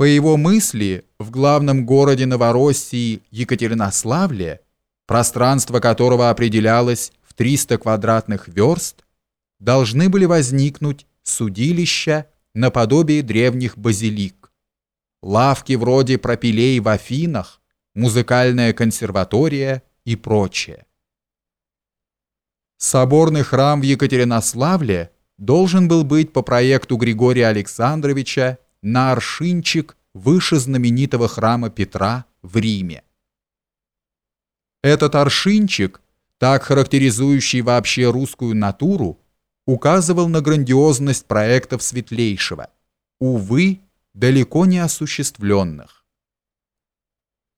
По его мысли, в главном городе Новороссии Екатеринославле, пространство которого определялось в 300 квадратных верст, должны были возникнуть судилища наподобие древних базилик, лавки вроде пропилей в Афинах, музыкальная консерватория и прочее. Соборный храм в Екатеринославле должен был быть по проекту Григория Александровича на аршинчик выше знаменитого храма Петра в Риме. Этот аршинчик, так характеризующий вообще русскую натуру, указывал на грандиозность проектов Светлейшего, увы, далеко не осуществленных.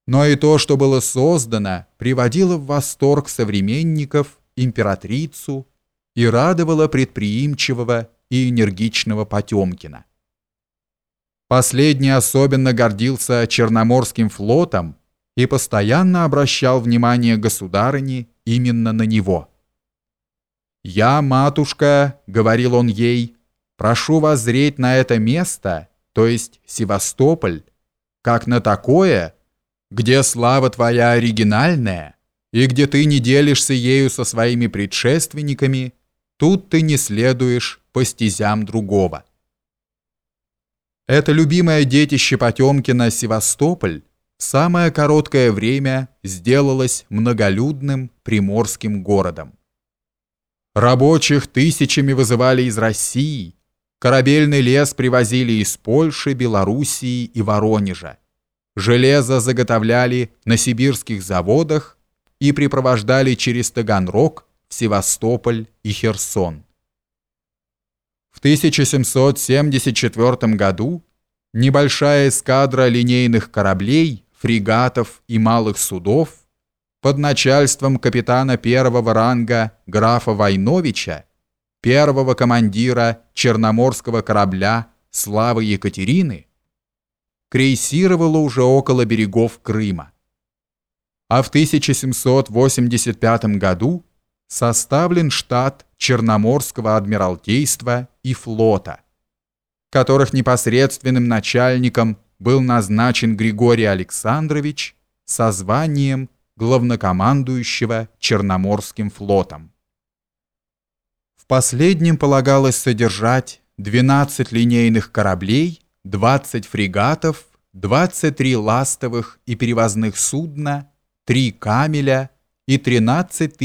Но и то, что было создано, приводило в восторг современников, императрицу и радовало предприимчивого и энергичного Потемкина. Последний особенно гордился Черноморским флотом и постоянно обращал внимание государыни именно на него. «Я, матушка», — говорил он ей, — «прошу вас зреть на это место, то есть Севастополь, как на такое, где слава твоя оригинальная, и где ты не делишься ею со своими предшественниками, тут ты не следуешь по стезям другого». Это любимое детище Потемкина Севастополь в самое короткое время сделалось многолюдным приморским городом. Рабочих тысячами вызывали из России, корабельный лес привозили из Польши, Белоруссии и Воронежа. Железо заготовляли на сибирских заводах и припровождали через Таганрог в Севастополь и Херсон. В 1774 году небольшая эскадра линейных кораблей, фрегатов и малых судов под начальством капитана первого ранга графа Войновича, первого командира Черноморского корабля «Славы Екатерины», крейсировала уже около берегов Крыма. А в 1785 году составлен штат Черноморского адмиралтейства и флота, которых непосредственным начальником был назначен Григорий Александрович со званием главнокомандующего Черноморским флотом. В последнем полагалось содержать 12 линейных кораблей, 20 фрегатов, 23 ластовых и перевозных судна, 3 камеля и 13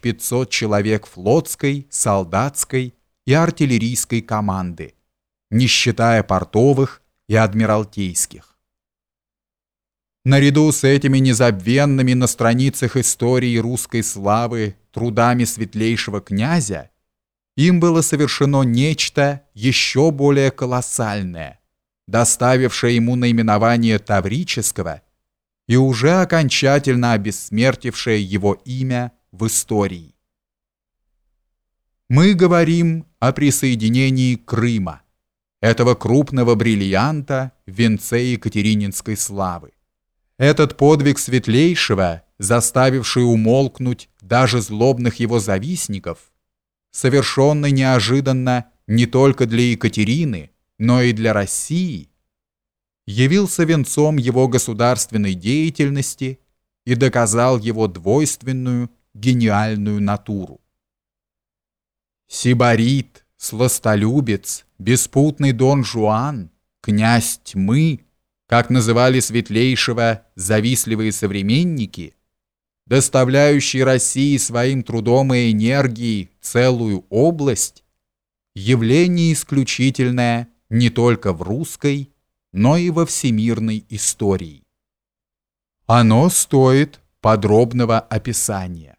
500 человек флотской, солдатской и артиллерийской команды, не считая портовых и адмиралтейских. Наряду с этими незабвенными на страницах истории русской славы трудами светлейшего князя им было совершено нечто еще более колоссальное, доставившее ему наименование Таврического – и уже окончательно обессмертившее его имя в истории. Мы говорим о присоединении Крыма, этого крупного бриллианта в венце Екатерининской славы. Этот подвиг светлейшего, заставивший умолкнуть даже злобных его завистников, совершенный неожиданно не только для Екатерины, но и для России – явился венцом его государственной деятельности и доказал его двойственную, гениальную натуру. Сибарит, сластолюбец, беспутный Дон Жуан, князь тьмы, как называли светлейшего завистливые современники, доставляющий России своим трудом и энергией целую область, явление исключительное не только в русской, но и во всемирной истории. Оно стоит подробного описания.